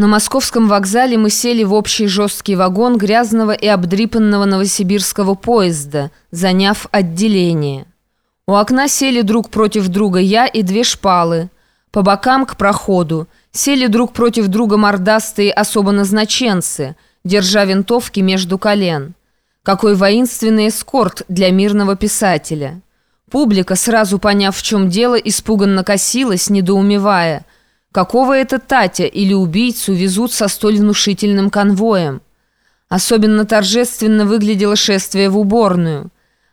На московском вокзале мы сели в общий жесткий вагон грязного и обдрипанного новосибирского поезда, заняв отделение. У окна сели друг против друга я и две шпалы. По бокам к проходу сели друг против друга мордастые особо назначенцы, держа винтовки между колен. Какой воинственный эскорт для мирного писателя. Публика, сразу поняв, в чем дело, испуганно косилась, недоумевая – Какого это Татя или убийцу везут со столь внушительным конвоем? Особенно торжественно выглядело шествие в уборную.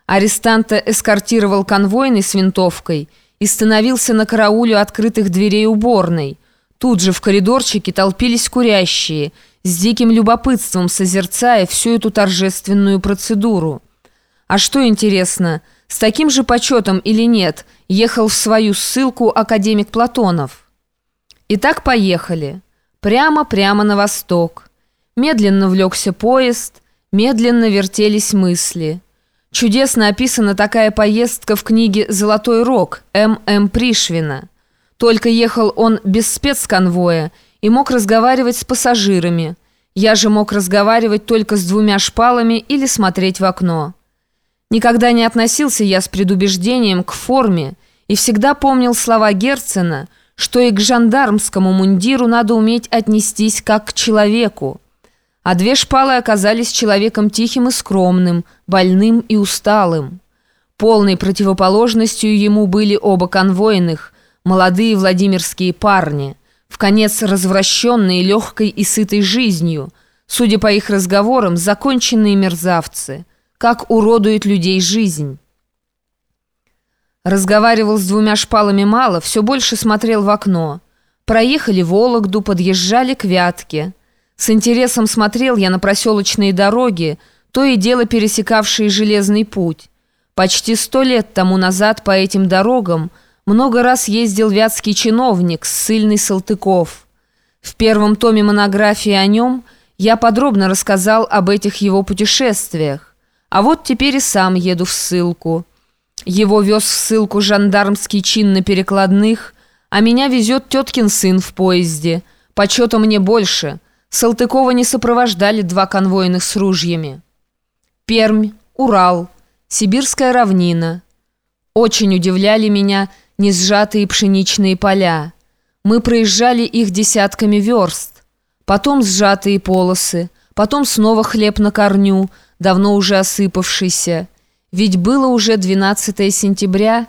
Арестанта эскортировал конвойный с винтовкой и становился на карауле открытых дверей уборной. Тут же в коридорчике толпились курящие, с диким любопытством созерцая всю эту торжественную процедуру. А что интересно, с таким же почетом или нет, ехал в свою ссылку академик Платонов. Итак, поехали. Прямо-прямо на восток. Медленно влекся поезд, медленно вертелись мысли. Чудесно описана такая поездка в книге «Золотой рог» М.М. Пришвина. Только ехал он без спецконвоя и мог разговаривать с пассажирами. Я же мог разговаривать только с двумя шпалами или смотреть в окно. Никогда не относился я с предубеждением к форме и всегда помнил слова Герцена – что и к жандармскому мундиру надо уметь отнестись как к человеку. А две шпалы оказались человеком тихим и скромным, больным и усталым. Полной противоположностью ему были оба конвойных, молодые владимирские парни, в конец развращенные легкой и сытой жизнью, судя по их разговорам, законченные мерзавцы, как уродует людей жизнь». Разговаривал с двумя шпалами мало, все больше смотрел в окно. Проехали Вологду, подъезжали к Вятке. С интересом смотрел я на проселочные дороги, то и дело пересекавшие железный путь. Почти сто лет тому назад по этим дорогам много раз ездил вятский чиновник, ссыльный Салтыков. В первом томе монографии о нем я подробно рассказал об этих его путешествиях. А вот теперь и сам еду в ссылку. Его вез в ссылку жандармский чин на перекладных, а меня везет теткин сын в поезде. Почета мне больше. Салтыкова не сопровождали два конвойных с ружьями. Пермь, Урал, Сибирская равнина. Очень удивляли меня несжатые пшеничные поля. Мы проезжали их десятками верст. Потом сжатые полосы, потом снова хлеб на корню, давно уже осыпавшийся. Ведь было уже 12 сентября,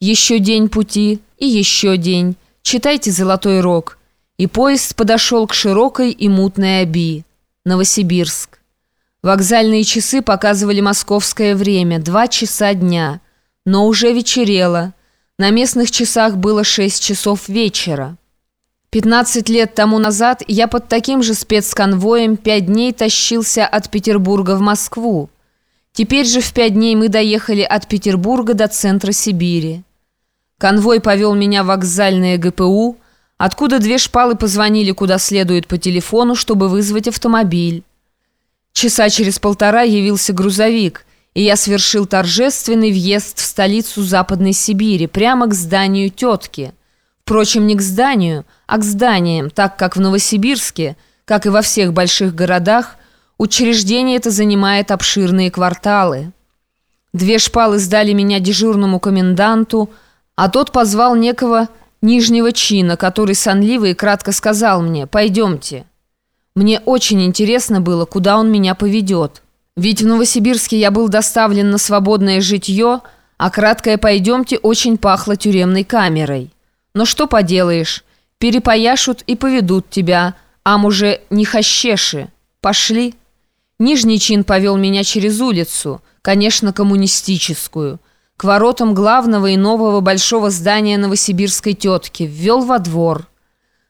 еще день пути и еще день. Читайте «Золотой рог». И поезд подошел к широкой и мутной оби. Новосибирск. Вокзальные часы показывали московское время, два часа дня. Но уже вечерело. На местных часах было 6 часов вечера. 15 лет тому назад я под таким же спецконвоем пять дней тащился от Петербурга в Москву. Теперь же в пять дней мы доехали от Петербурга до центра Сибири. Конвой повел меня в вокзальное ГПУ, откуда две шпалы позвонили куда следует по телефону, чтобы вызвать автомобиль. Часа через полтора явился грузовик, и я совершил торжественный въезд в столицу Западной Сибири, прямо к зданию тетки. Впрочем, не к зданию, а к зданиям, так как в Новосибирске, как и во всех больших городах, Учреждение это занимает обширные кварталы. Две шпалы сдали меня дежурному коменданту, а тот позвал некого нижнего чина, который сонливо и кратко сказал мне «Пойдемте». Мне очень интересно было, куда он меня поведет. Ведь в Новосибирске я был доставлен на свободное житье, а краткое «пойдемте» очень пахло тюремной камерой. Но что поделаешь, перепояшут и поведут тебя, ам уже не хащеши. Пошли. Нижний чин повел меня через улицу, конечно, коммунистическую, к воротам главного и нового большого здания новосибирской тетки, ввел во двор.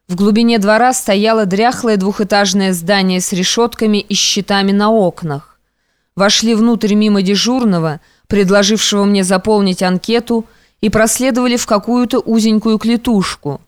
В глубине двора стояло дряхлое двухэтажное здание с решетками и щитами на окнах. Вошли внутрь мимо дежурного, предложившего мне заполнить анкету, и проследовали в какую-то узенькую клетушку.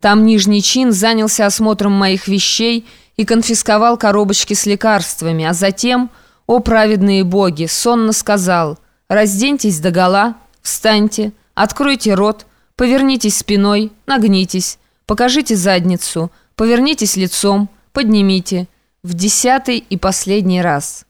Там нижний чин занялся осмотром моих вещей и конфисковал коробочки с лекарствами, а затем, о праведные боги, сонно сказал «Разденьтесь догола, встаньте, откройте рот, повернитесь спиной, нагнитесь, покажите задницу, Повернитесь лицом, поднимите. В десятый и последний раз.